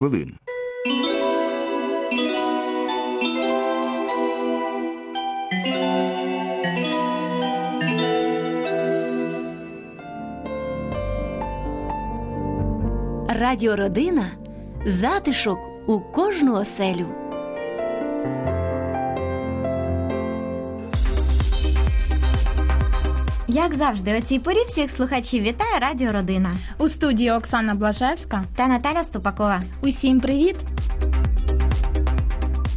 хвилин. Радіородина затишок у кожну оселю. Як завжди, о цій порі всіх слухачів вітає Радіо Родина У студії Оксана Блажевська. та Наталя Ступакова. Усім привіт!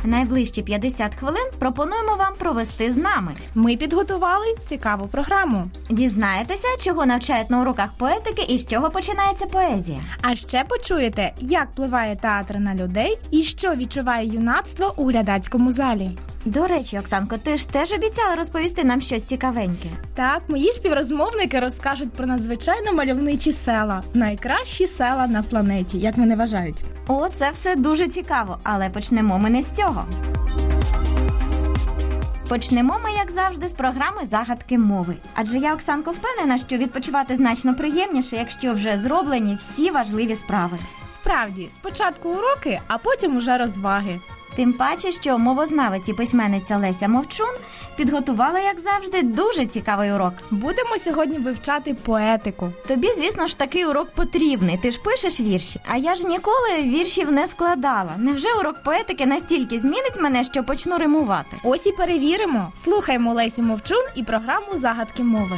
Найближчі 50 хвилин пропонуємо вам провести з нами. Ми підготували цікаву програму. Дізнаєтеся, чого навчають на уроках поетики і з чого починається поезія. А ще почуєте, як впливає театр на людей і що відчуває юнацтво у глядацькому залі. До речі, Оксанко, ти ж теж обіцяла розповісти нам щось цікавеньке. Так, мої співрозмовники розкажуть про надзвичайно мальовничі села, найкращі села на планеті, як вони вважають. О, це все дуже цікаво, але почнемо ми не з цього. Почнемо ми, як завжди, з програми загадки мови. Адже я, Оксанко, впевнена, що відпочивати значно приємніше, якщо вже зроблені всі важливі справи. Справді, спочатку уроки, а потім уже розваги. Тим паче, що мовознавець і письменниця Леся Мовчун підготувала, як завжди, дуже цікавий урок. Будемо сьогодні вивчати поетику. Тобі, звісно ж, такий урок потрібний. Ти ж пишеш вірші. А я ж ніколи віршів не складала. Невже урок поетики настільки змінить мене, що почну римувати? Ось і перевіримо. Слухаємо Лесі Мовчун і програму Загадки мови.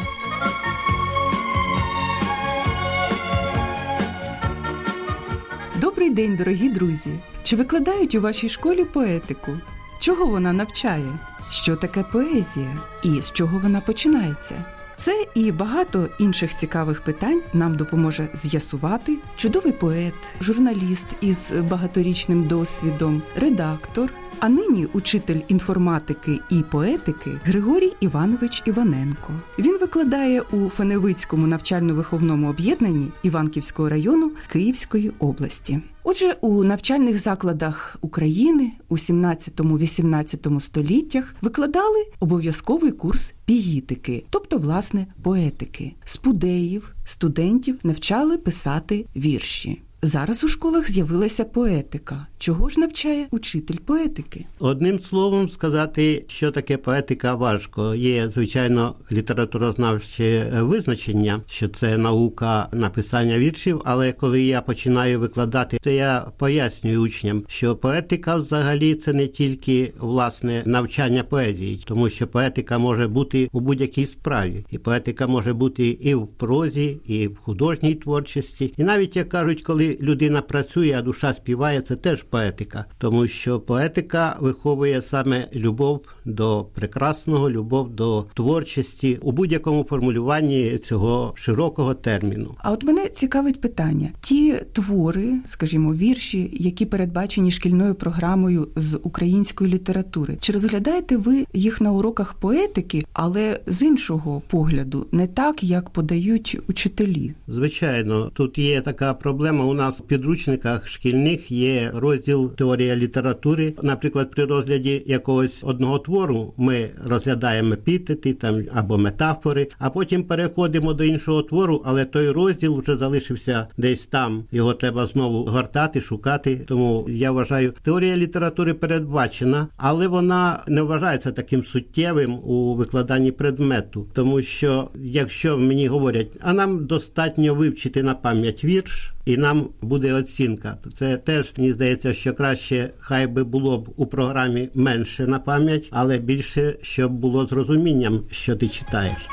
Добрий день, дорогі друзі! Чи викладають у вашій школі поетику? Чого вона навчає? Що таке поезія і з чого вона починається? Це і багато інших цікавих питань нам допоможе з'ясувати чудовий поет, журналіст із багаторічним досвідом, редактор, а нині учитель інформатики і поетики Григорій Іванович Іваненко. Він викладає у Феневицькому навчально-виховному об'єднанні Іванківського району Київської області. Отже, у навчальних закладах України у 17-18 століттях викладали обов'язковий курс піїтики, тобто власне поетики. Спудеїв, студентів навчали писати вірші. Зараз у школах з'явилася поетика. Чого ж навчає учитель поетики? Одним словом сказати, що таке поетика, важко. Є звичайно літературознавче визначення, що це наука написання віршів. Але коли я починаю викладати, то я пояснюю учням, що поетика взагалі це не тільки власне навчання поезії, тому що поетика може бути у будь-якій справі, і поетика може бути і в прозі, і в художній творчості. І навіть як кажуть, коли людина працює, а душа співає, це теж поетика, тому що поетика виховує саме любов до прекрасного, любов до творчості у будь-якому формулюванні цього широкого терміну. А от мене цікавить питання: ті твори, скажімо, вірші, які передбачені шкільною програмою з української літератури, чи розглядаєте ви їх на уроках поетики, але з іншого погляду, не так, як подають учителі? Звичайно, тут є така проблема. У нас в підручниках шкільних є розділ теорія літератури. Наприклад, при розгляді якогось одного твору ми розглядаємо епітети там або метафори, а потім переходимо до іншого твору, але той розділ вже залишився десь там. Його треба знову гортати, шукати. Тому я вважаю, теорія літератури передбачена, але вона не вважається таким суттєвим у викладанні предмету, тому що якщо мені говорять, а нам достатньо вивчити на пам'ять вірш. І нам буде оцінка. Це теж мені здається, що краще хай би було б у програмі менше на пам'ять, але більше щоб було з розумінням, що ти читаєш.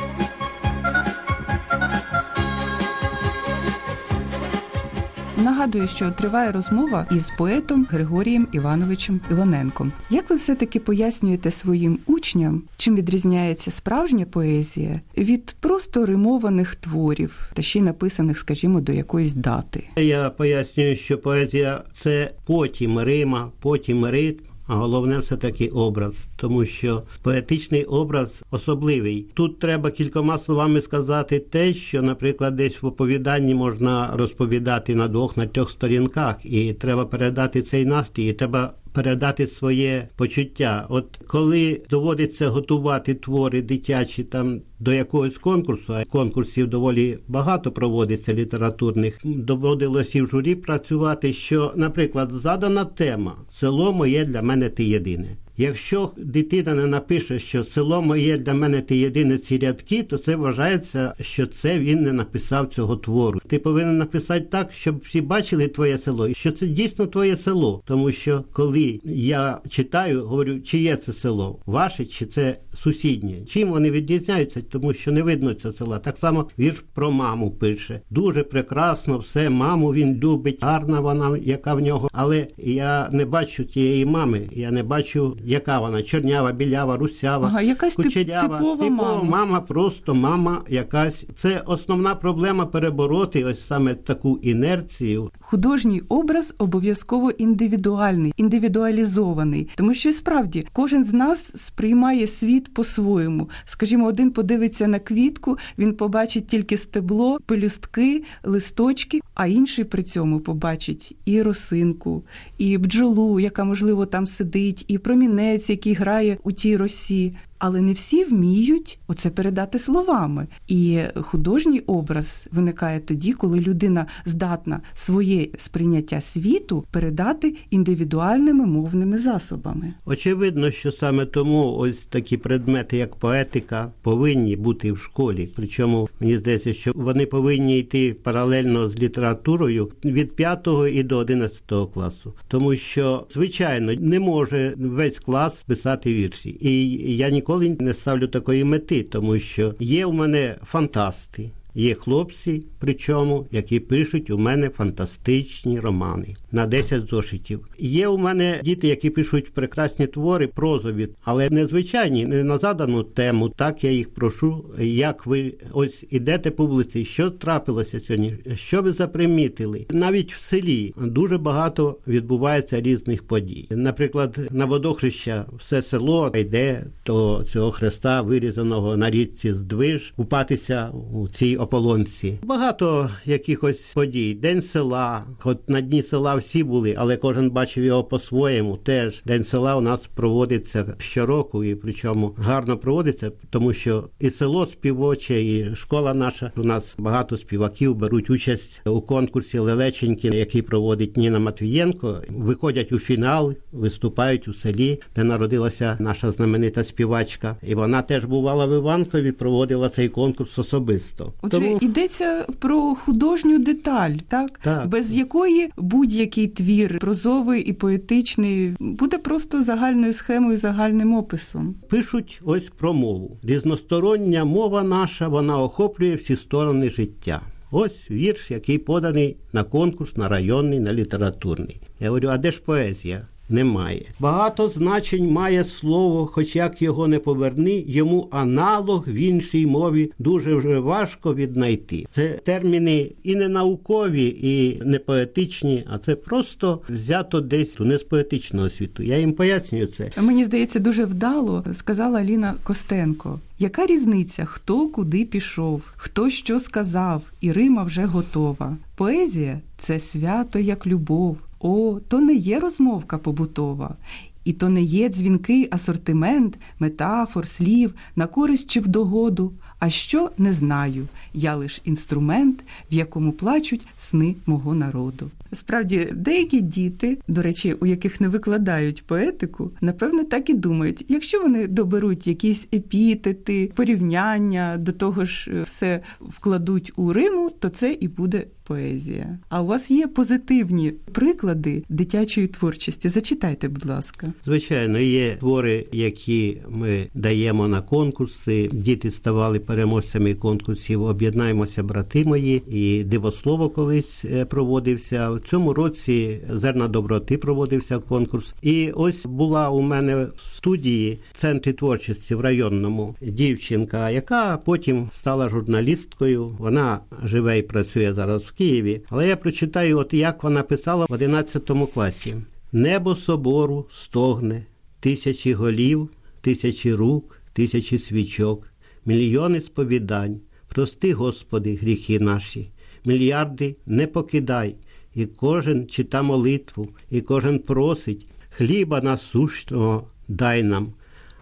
Нагадую, що триває розмова із поетом Григорієм Івановичем Іваненком. Як ви все-таки пояснюєте своїм учням, чим відрізняється справжня поезія від просто римованих творів, та ще й написаних, скажімо, до якоїсь дати? Я пояснюю, що поезія це потім Рима, потім ритм. А головне все таки образ, тому що поетичний образ особливий. Тут треба кількома словами сказати те, що, наприклад, десь в оповіданні можна розповідати на двох, на трьох сторінках, і треба передати цей настрій, і треба передати своє почуття. От коли доводиться готувати твори дитячі там до якогось конкурсу, а конкурсів доволі багато проводиться літературних, доводилося і в журі працювати. Що, наприклад, задана тема село моє для мене ти єдине. Якщо дитина не напише, що село моє для мене ти єдине ці рядки, то це вважається, що це він не написав цього твору. Ти повинен написати так, щоб всі бачили твоє село, і що це дійсно твоє село. Тому що коли я читаю, говорю, чиє це село, ваше чи це сусіднє. Чим вони відрізняються, тому що не видно цього села. Так само вірш про маму пише. Дуже прекрасно, все, маму він любить, гарна вона, яка в нього. Але я не бачу тієї мами, я не бачу яка вона чорнява, білява, русява, Ага, якась кучерява, кучерява. типова мама. мама, просто мама якась. Це основна проблема перебороти ось саме таку інерцію. Художній образ обов'язково індивідуальний, індивідуалізований, тому що і справді кожен з нас сприймає світ по-своєму. Скажімо, один подивиться на квітку, він побачить тільки стебло, пелюстки, листочки, а інший при цьому побачить і росинку, і бджолу, яка можливо там сидить, і промінець, який грає у тій росі. Але не всі вміють оце передати словами. І художній образ виникає тоді, коли людина здатна своє сприйняття світу передати індивідуальними мовними засобами. Очевидно, що саме тому ось такі предмети, як поетика, повинні бути в школі. Причому мені здається, що вони повинні йти паралельно з літературою від 5 і до 11 класу, тому що звичайно не може весь клас писати вірші, і я ніколи не ставлю такої мети, тому що є у мене фантасти. Є хлопці, причому, які пишуть у мене фантастичні романи на 10 зошитів. Є у мене діти, які пишуть прекрасні твори, прозові, але незвичайні, не на задану тему. Так я їх прошу. Як ви ось ідете по вулиці, що трапилося сьогодні? Що ви запримітили? Навіть в селі дуже багато відбувається різних подій. Наприклад, на водохреща все село йде до цього хреста, вирізаного на річці Здвиж, купатися у цій ополонці. Багато якихось подій. День села. От на дні села всі були, але кожен бачив його по-своєму. Теж день села у нас проводиться щороку, і причому гарно проводиться, тому що і село співоче, і школа наша. У нас багато співаків беруть участь у конкурсі Лелеченьки, який проводить Ніна Матвієнко. Виходять у фінал, виступають у селі, де народилася наша знаменита співачка. І вона теж бувала в Іванкові, проводила цей конкурс особисто. Отже, йдеться про художню деталь, так? Так. без якої будь-який твір, прозовий і поетичний, буде просто загальною схемою, загальним описом. пишуть ось про мову. Різностороння мова наша, вона охоплює всі сторони життя. Ось вірш, який поданий на конкурс, на районний, на літературний. Я говорю, а де ж поезія? Немає. Багато значень має слово, хоч як його не поверни, йому аналог в іншій мові дуже вже важко віднайти. Це терміни і не наукові, і не поетичні, а це просто взято десь не з поетичного світу. Я їм пояснюю це. Мені здається, дуже вдало сказала Ліна Костенко. Яка різниця, хто куди пішов, хто що сказав, і Рима вже готова. Поезія це свято як любов. О, то не є розмовка побутова. І то не є дзвінкий асортимент, метафор, слів на користь чи в догоду. А що не знаю. Я лиш інструмент, в якому плачуть сни мого народу. Справді, деякі діти, до речі, у яких не викладають поетику, напевно, так і думають. Якщо вони доберуть якісь епітети, порівняння, до того ж е, все вкладуть у Риму, то це і буде поезія. А у вас є позитивні приклади дитячої творчості. Зачитайте, будь ласка. Звичайно, є твори, які ми даємо на конкурси. Діти ставали переможцями конкурсів. Об'єднаємося, брати мої, і дивослово колись е, проводився. В цьому році зерна доброти проводився конкурс. І ось була у мене в студії в центрі творчості в районному дівчинка, яка потім стала журналісткою. Вона живе і працює зараз в Києві. Але я прочитаю, от як вона писала в 11 класі: Небо собору стогне, тисячі голів, тисячі рук, тисячі свічок, мільйони сповідань. Прости, Господи, гріхи наші, мільярди не покидай, і кожен чита молитву, і кожен просить, хліба насущного дай нам,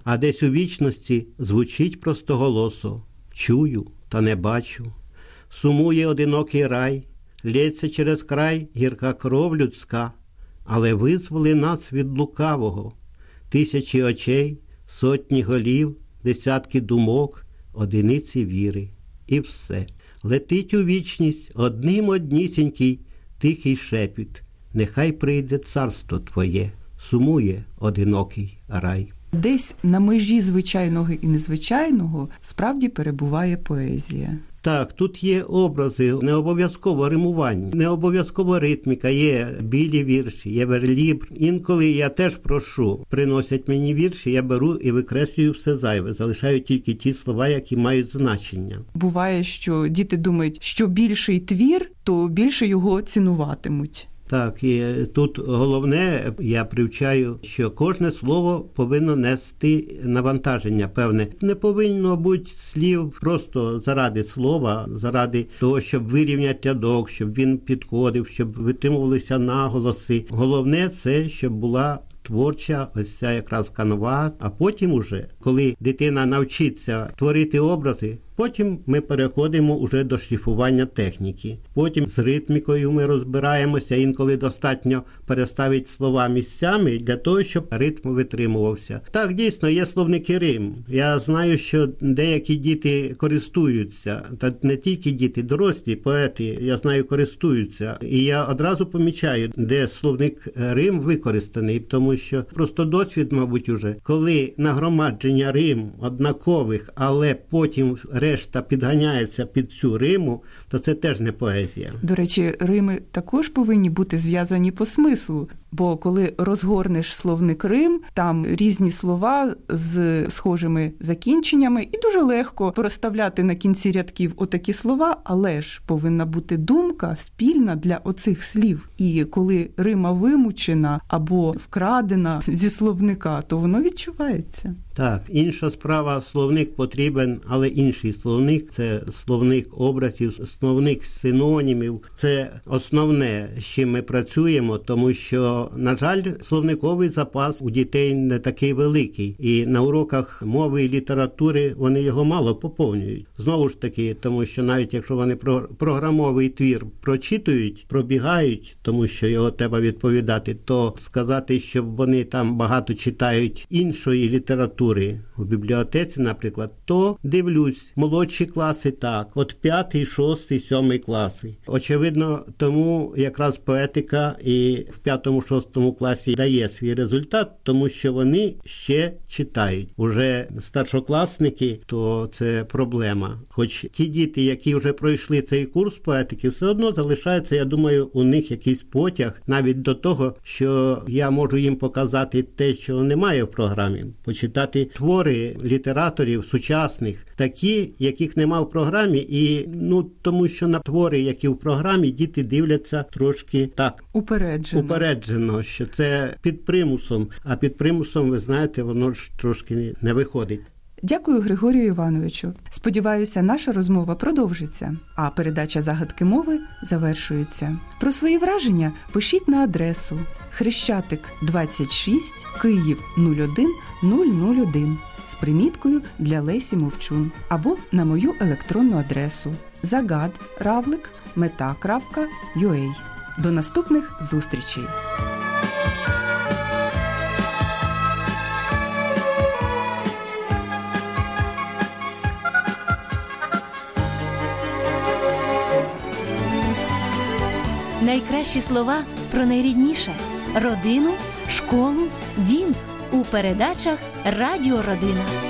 а десь у вічності звучить простоголосо чую та не бачу. Сумує одинокий рай, лється через край гірка кров людська, але визволи нас від лукавого, тисячі очей, сотні голів, десятки думок, одиниці віри, і все. Летить у вічність одним однісінький тихий шепіт. Нехай прийде царство Твоє, сумує одинокий рай. Десь на межі звичайного і незвичайного справді перебуває поезія. Так, тут є образи, не обов'язково римування, не обов'язково ритміка, є білі вірші, є верлібр. Інколи я теж прошу, приносять мені вірші, я беру і викреслюю все зайве, залишаю тільки ті слова, які мають значення. Буває, що діти думають, що більший твір, то більше його цінуватимуть. Так, і тут головне, я привчаю, що кожне слово повинно нести навантаження певне. Не повинно бути слів просто заради слова, заради того, щоб вирівняти рядок, щоб він підходив, щоб витримувалися наголоси. Головне це, щоб була. Творча, ось ця якраз канва, а потім, уже, коли дитина навчиться творити образи, потім ми переходимо уже до шліфування техніки. Потім з ритмікою ми розбираємося, інколи достатньо переставити слова місцями для того, щоб ритм витримувався. Так, дійсно, є словники Рим. Я знаю, що деякі діти користуються, та не тільки діти, дорослі поети, я знаю, користуються. І я одразу помічаю, де словник Рим використаний, тому що просто досвід, мабуть, уже коли нагромадження Рим однакових, але потім решта підганяється під цю Риму, то це теж не поезія. До речі, Рими також повинні бути зв'язані по смислу. Бо коли розгорнеш словник Рим, там різні слова з схожими закінченнями, і дуже легко переставляти на кінці рядків отакі слова, але ж повинна бути думка спільна для оцих слів. І коли Рима вимучена або вкрадена зі словника, то воно відчувається. Так, інша справа, словник потрібен, але інший словник це словник образів, словник синонімів. Це основне, з чим ми працюємо, тому що, на жаль, словниковий запас у дітей не такий великий, і на уроках мови і літератури вони його мало поповнюють. Знову ж таки, тому що навіть якщо вони про програмовий твір прочитують, пробігають, тому що його треба відповідати, то сказати, щоб вони там багато читають іншої літератури у бібліотеці, наприклад, то дивлюсь, молодші класи так, от п'ятий, шостий, сьомий класи. Очевидно, тому якраз поетика і в п'ятому, шостому класі дає свій результат, тому що вони ще читають. Уже старшокласники, то це проблема. Хоч ті діти, які вже пройшли цей курс поетики, все одно залишається, я думаю, у них якийсь потяг навіть до того, що я можу їм показати те, що немає в програмі, почитати твори літераторів сучасних, такі, яких нема в програмі, і ну тому, що на твори, які в програмі, діти дивляться трошки так. Упереджено, упереджено, що це під примусом. А під примусом, ви знаєте, воно ж трошки не виходить. Дякую, Григорію Івановичу. Сподіваюся, наша розмова продовжиться, а передача загадки мови завершується. Про свої враження пишіть на адресу Хрещатик 26 Київ 01001 з приміткою для Лесі Мовчун або на мою електронну адресу мета.ua. До наступних зустрічей! Найкращі слова про найрідніше родину, школу, дім у передачах Радіо Родина.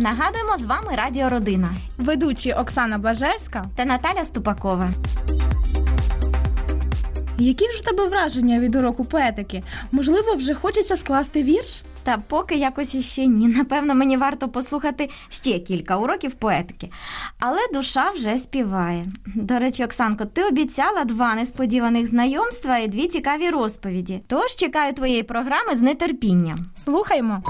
Нагадуємо з вами Радіо Родина Ведучі Оксана Блажевська. та Наталя Ступакова. Які ж у тебе враження від уроку поетики? Можливо, вже хочеться скласти вірш? Та поки якось іще ні. Напевно, мені варто послухати ще кілька уроків поетики. Але душа вже співає. До речі, Оксанко, ти обіцяла два несподіваних знайомства і дві цікаві розповіді. Тож чекаю твоєї програми з нетерпінням. Слухаймо.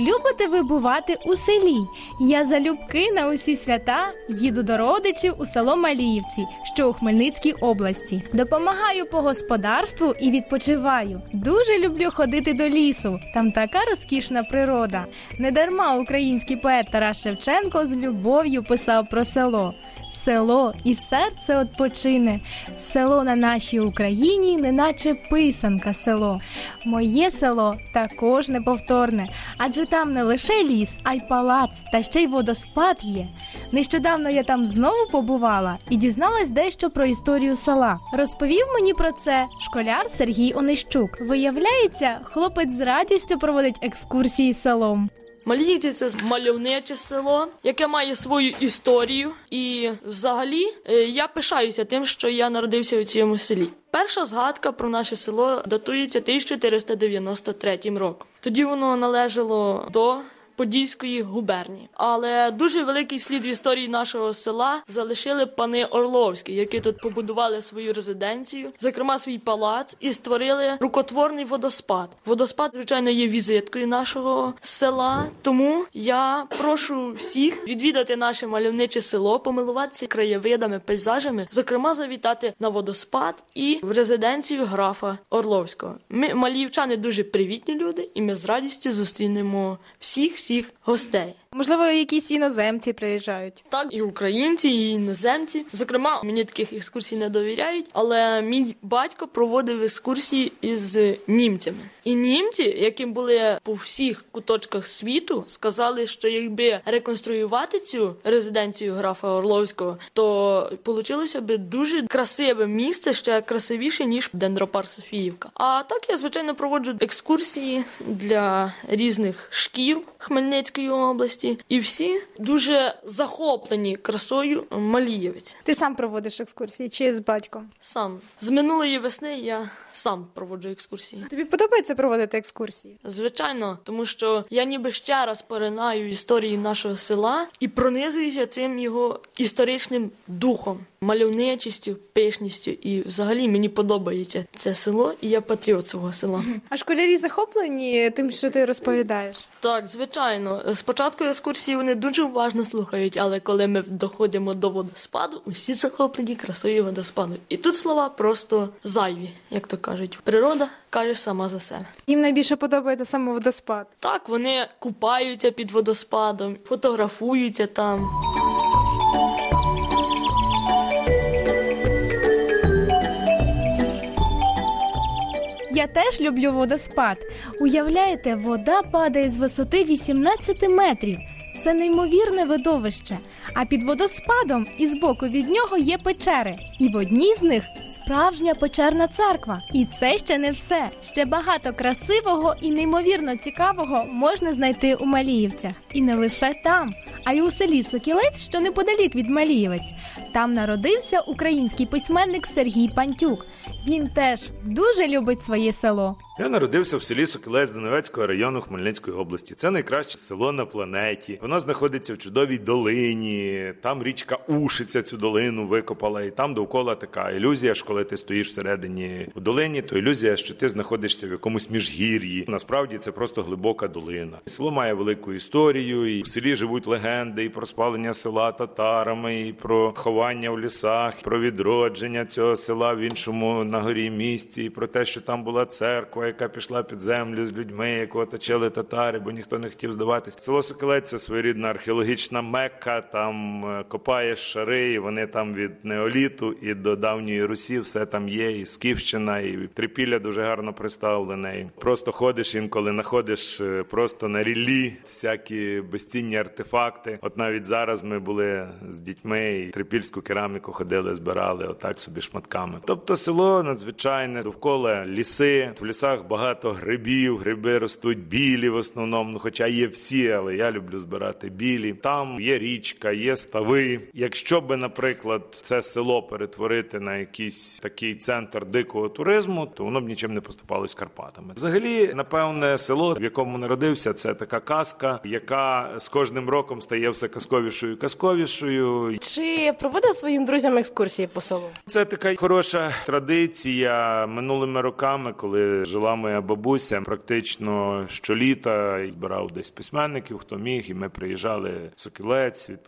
Будете ви бувати у селі? Я залюбки на усі свята їду до родичів у село Маліївці, що у Хмельницькій області. Допомагаю по господарству і відпочиваю. Дуже люблю ходити до лісу. Там така розкішна природа. Недарма український поет Тарас Шевченко з любов'ю писав про село. Село і серце odpoчине, село на нашій Україні, неначе писанка село. Моє село також неповторне, адже там не лише ліс, а й палац, та ще й водоспад є. Нещодавно я там знову побувала і дізналась дещо про історію села. Розповів мені про це школяр Сергій Онищук. Виявляється, хлопець з радістю проводить екскурсії селом. Маліївці це мальовниче село, яке має свою історію. І взагалі е, я пишаюся тим, що я народився у цьому селі. Перша згадка про наше село датується 1493 роком. Тоді воно належало до Подільської губернії. Але дуже великий слід в історії нашого села залишили пани Орловські, які тут побудували свою резиденцію, зокрема свій палац, і створили рукотворний водоспад. Водоспад, звичайно, є візиткою нашого села. Тому я прошу всіх відвідати наше мальовниче село, помилуватися краєвидами, пейзажами, зокрема, завітати на водоспад і в резиденцію графа Орловського. Ми маліївчани дуже привітні люди, і ми з радістю зустрінемо всіх всіх гостей. Можливо, якісь іноземці приїжджають. Так, і українці, і іноземці. Зокрема, мені таких екскурсій не довіряють, але мій батько проводив екскурсії із німцями. І німці, які були по всіх куточках світу, сказали, що якби реконструювати цю резиденцію графа Орловського, то получилося би дуже красиве місце, ще красивіше ніж Дендропар Софіївка. А так я звичайно проводжу екскурсії для різних шкіл Хмельницької області, і всі дуже захоплені красою Малієвець. Ти сам проводиш екскурсії чи з батьком? Сам з минулої весни я сам проводжу екскурсії. Тобі подобається проводити екскурсії? Звичайно, тому що я ніби ще раз поринаю історії нашого села і пронизуюся цим його історичним духом, мальовничістю, пишністю. І взагалі мені подобається це село, і я патріот свого села. А школярі захоплені тим, що ти розповідаєш? Так, звичайно. Спочатку екскурсії вони дуже уважно слухають, але коли ми доходимо до водоспаду, усі захоплені красою водоспаду. І тут слова просто зайві, як то кажуть. Природа каже сама за себе. Їм найбільше подобається саме водоспад. Так, вони купаються під водоспадом, фотографуються там. Теж люблю водоспад. Уявляєте, вода падає з висоти 18 метрів. Це неймовірне видовище. А під водоспадом і збоку від нього є печери. І в одній з них справжня печерна церква. І це ще не все. Ще багато красивого і неймовірно цікавого можна знайти у Маліївцях. І не лише там, а й у селі Сокілець, що неподалік від Маліївець. Там народився український письменник Сергій Пантюк. Він теж дуже любить своє село. Я народився в селі Сокілець Донецького району Хмельницької області. Це найкраще село на планеті. Воно знаходиться в чудовій долині. Там річка Ушиця цю долину викопала, і там довкола така ілюзія. що коли ти стоїш всередині у долині, то ілюзія, що ти знаходишся в якомусь міжгір'ї. Насправді це просто глибока долина. Село має велику історію, і в селі живуть легенди і про спалення села татарами, і про ховання в лісах, про відродження цього села в іншому на горі місці, і про те, що там була церква, яка пішла під землю з людьми, яку оточили татари, бо ніхто не хотів здаватись. Село Соколець це своєрідна археологічна мекка. Там е, копаєш шари, і вони там від неоліту і до давньої Русі все там є. І Скіфщина, і трипілля дуже гарно представлене. І Просто ходиш інколи знаходиш е, просто на ріллі всякі безцінні артефакти. От навіть зараз ми були з дітьми і трипільську кераміку ходили, збирали отак собі шматками. Тобто село надзвичайне, довкола ліси. В лісах багато грибів, гриби ростуть білі в основному, ну, хоча є всі, але я люблю збирати білі. Там є річка, є стави. Якщо би, наприклад, це село перетворити на якийсь такий центр дикого туризму, то воно б нічим не поступалось з Карпатами. Взагалі, напевне, село, в якому народився, це така казка, яка з кожним роком стає все казковішою, казковішою. Чи проводив своїм друзям екскурсії по селу? Це така хороша традиція минулими роками, коли жила жила моя бабуся, практично щоліта збирав десь письменників, хто міг, і ми приїжджали в Сокілець, відпочивали.